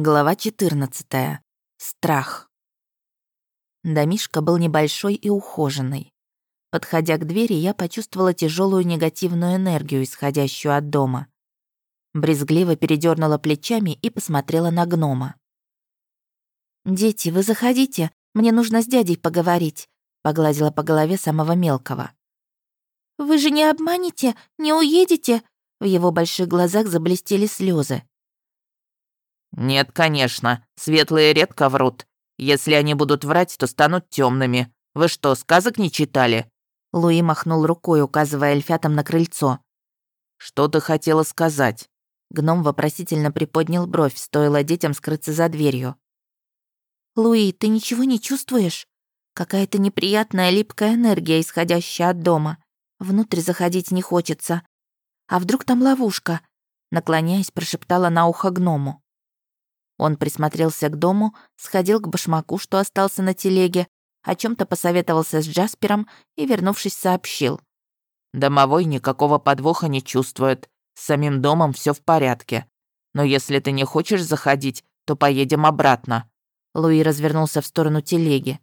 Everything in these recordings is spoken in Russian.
Глава 14. Страх. Домишка был небольшой и ухоженный. Подходя к двери, я почувствовала тяжелую негативную энергию, исходящую от дома. Брезгливо передернула плечами и посмотрела на гнома. «Дети, вы заходите, мне нужно с дядей поговорить», — погладила по голове самого мелкого. «Вы же не обманете, не уедете?» В его больших глазах заблестели слезы. «Нет, конечно. Светлые редко врут. Если они будут врать, то станут темными. Вы что, сказок не читали?» Луи махнул рукой, указывая эльфятам на крыльцо. «Что ты хотела сказать?» Гном вопросительно приподнял бровь, стоило детям скрыться за дверью. «Луи, ты ничего не чувствуешь? Какая-то неприятная липкая энергия, исходящая от дома. Внутрь заходить не хочется. А вдруг там ловушка?» Наклоняясь, прошептала на ухо гному. Он присмотрелся к дому, сходил к башмаку, что остался на телеге, о чем то посоветовался с Джаспером и, вернувшись, сообщил. «Домовой никакого подвоха не чувствует. С самим домом все в порядке. Но если ты не хочешь заходить, то поедем обратно». Луи развернулся в сторону телеги.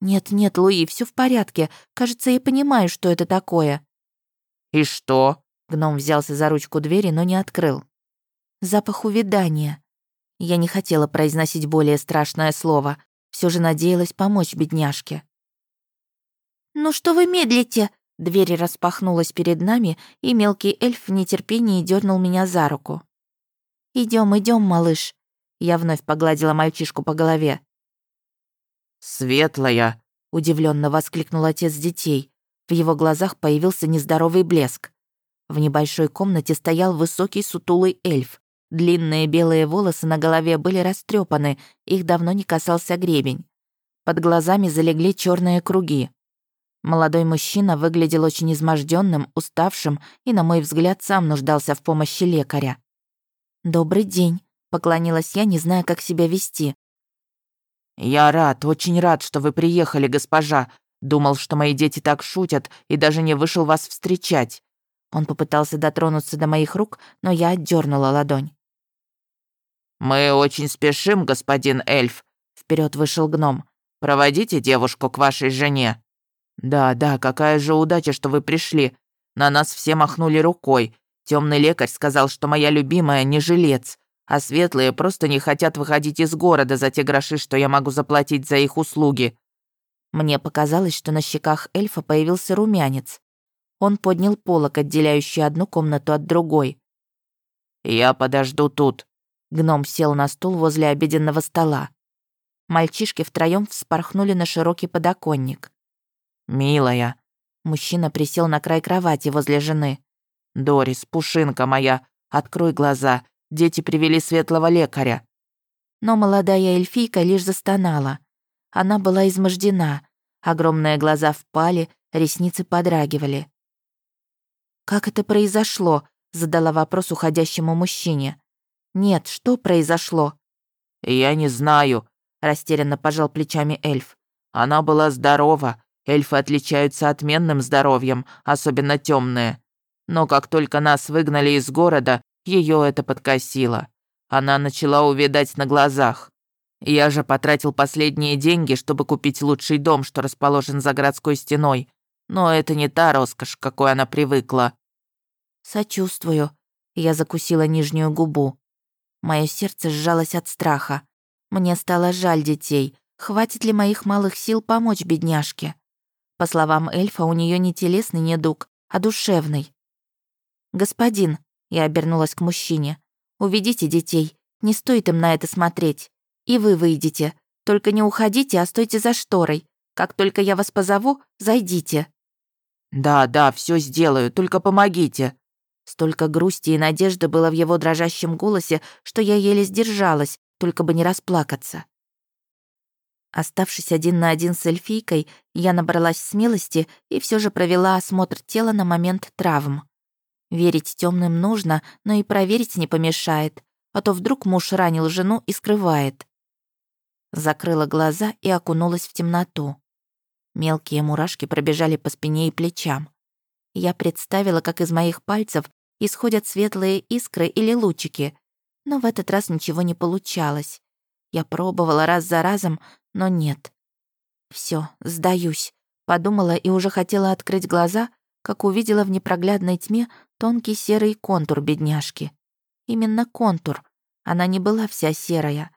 «Нет-нет, Луи, все в порядке. Кажется, я понимаю, что это такое». «И что?» Гном взялся за ручку двери, но не открыл. «Запах увядания. Я не хотела произносить более страшное слово. Все же надеялась помочь бедняжке. «Ну что вы медлите?» Дверь распахнулась перед нами, и мелкий эльф в нетерпении дернул меня за руку. Идем, идем, малыш». Я вновь погладила мальчишку по голове. «Светлая!» — удивленно воскликнул отец детей. В его глазах появился нездоровый блеск. В небольшой комнате стоял высокий сутулый эльф. Длинные белые волосы на голове были растрепаны, их давно не касался гребень. Под глазами залегли черные круги. Молодой мужчина выглядел очень изможденным, уставшим и, на мой взгляд, сам нуждался в помощи лекаря. «Добрый день», — поклонилась я, не зная, как себя вести. «Я рад, очень рад, что вы приехали, госпожа. Думал, что мои дети так шутят, и даже не вышел вас встречать». Он попытался дотронуться до моих рук, но я отдернула ладонь. «Мы очень спешим, господин эльф», — вперед вышел гном. «Проводите девушку к вашей жене». «Да, да, какая же удача, что вы пришли. На нас все махнули рукой. Темный лекарь сказал, что моя любимая не жилец, а светлые просто не хотят выходить из города за те гроши, что я могу заплатить за их услуги». Мне показалось, что на щеках эльфа появился румянец. Он поднял полок, отделяющий одну комнату от другой. «Я подожду тут», Гном сел на стул возле обеденного стола. Мальчишки втроем вспорхнули на широкий подоконник. «Милая». Мужчина присел на край кровати возле жены. «Дорис, пушинка моя, открой глаза. Дети привели светлого лекаря». Но молодая эльфийка лишь застонала. Она была измождена. Огромные глаза впали, ресницы подрагивали. «Как это произошло?» — задала вопрос уходящему мужчине. «Нет, что произошло?» «Я не знаю», — растерянно пожал плечами эльф. «Она была здорова. Эльфы отличаются отменным здоровьем, особенно темные. Но как только нас выгнали из города, ее это подкосило. Она начала увидать на глазах. Я же потратил последние деньги, чтобы купить лучший дом, что расположен за городской стеной. Но это не та роскошь, к какой она привыкла». «Сочувствую». Я закусила нижнюю губу. Мое сердце сжалось от страха. Мне стало жаль детей. Хватит ли моих малых сил помочь бедняжке? По словам эльфа, у нее не телесный недуг, а душевный. «Господин», — я обернулась к мужчине, — «уведите детей. Не стоит им на это смотреть. И вы выйдете. Только не уходите, а стойте за шторой. Как только я вас позову, зайдите». «Да, да, все сделаю, только помогите», Столько грусти и надежды было в его дрожащем голосе, что я еле сдержалась, только бы не расплакаться. Оставшись один на один с эльфийкой, я набралась смелости и все же провела осмотр тела на момент травм. Верить темным нужно, но и проверить не помешает, а то вдруг муж ранил жену и скрывает. Закрыла глаза и окунулась в темноту. Мелкие мурашки пробежали по спине и плечам. Я представила, как из моих пальцев исходят светлые искры или лучики. Но в этот раз ничего не получалось. Я пробовала раз за разом, но нет. Все, сдаюсь. Подумала и уже хотела открыть глаза, как увидела в непроглядной тьме тонкий серый контур бедняжки. Именно контур. Она не была вся серая.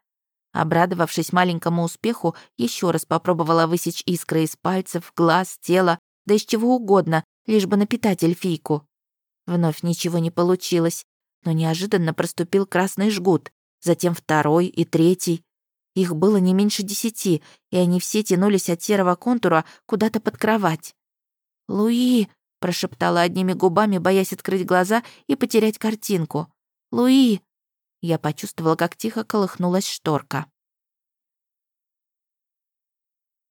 Обрадовавшись маленькому успеху, еще раз попробовала высечь искры из пальцев, глаз, тела, да из чего угодно, лишь бы напитать эльфийку. Вновь ничего не получилось, но неожиданно проступил красный жгут, затем второй и третий. Их было не меньше десяти, и они все тянулись от серого контура куда-то под кровать. «Луи!» — прошептала одними губами, боясь открыть глаза и потерять картинку. «Луи!» Я почувствовала, как тихо колыхнулась шторка.